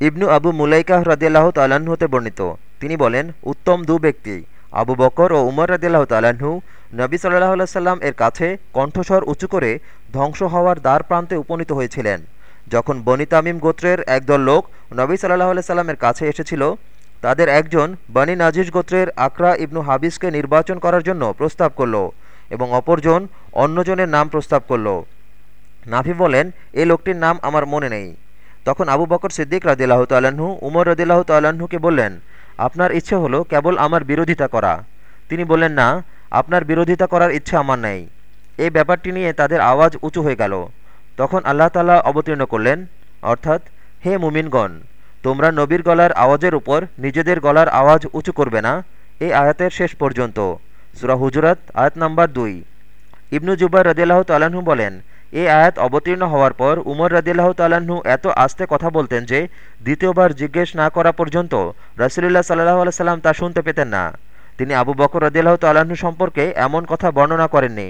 ইবনু আবু মুলাইকাহ রদিয়াল্লাহ তাল্লাহ্ন হতে বর্ণিত। তিনি বলেন, উত্তম দু ব্যক্তি, আবু বকর ও উমর রদিয়াল্লাহ তাল্লাহ্ন নবী সাল্লাহ সাল্লাম এর কাছে কণ্ঠস্বর উঁচু করে ধ্বংস হওয়ার দ্বার প্রান্তে উপনীত হয়েছিলেন। যখন বনি তামিম গোত্রের একদল লোক নবী সাল্লাহ সাল্লামের কাছে এসেছিল, তাদের একজন বনি নাজিজ গোত্রের আকরা ইবনু হাবিসকে নির্বাচন করার জন্য প্রস্তাব করল এবং অপরজন অন্যজনের নাম প্রস্তাব করল। নাফি বলেন, এ লোকটির নাম আমার মনে নেই। তখন আবু বকর সিদ্দিক রাদিল্লাহ তাল্লাহ্ন উমর রদিল্লাহ তাল্লাহ্নকে বললেন, আপনার ইচ্ছে হলো কেবল আমার বিরোধিতা করা। তিনি বললেন, না, আপনার বিরোধিতা করার ইচ্ছা আমার নেই। এই ব্যাপারটি নিয়ে তাদের আওয়াজ উঁচু হয়ে গেল। তখন আল্লাহ তালা অবতীর্ণ করলেন, অর্থাৎ, হে মুমিনগণ, তোমরা নবীর গলার আওয়াজের উপর নিজেদের গলার আওয়াজ উঁচু করবে না, এই আয়াতের শেষ পর্যন্ত। সুরা হুজুরাত, আয়াত নাম্বার দুই। ইবনু জুবাই রদিল্লাহ তাল্লাহ্ন বলেন এই আয়াত অবতীর্ণ হওয়ার পর উমর রদিল্লাহ তাল্লাহ্ন এত আস্তে কথা বলতেন যে দ্বিতীয়বার জিজ্ঞেস না করা পর্যন্ত রসুলিল্লাহ সাল্লাহ আলাইসাল্লাম তা শুনতে পেতেন না। তিনি আবু বকর রদিল্লাহ তাল্লাহ্ন সম্পর্কে এমন কথা বর্ণনা করেননি।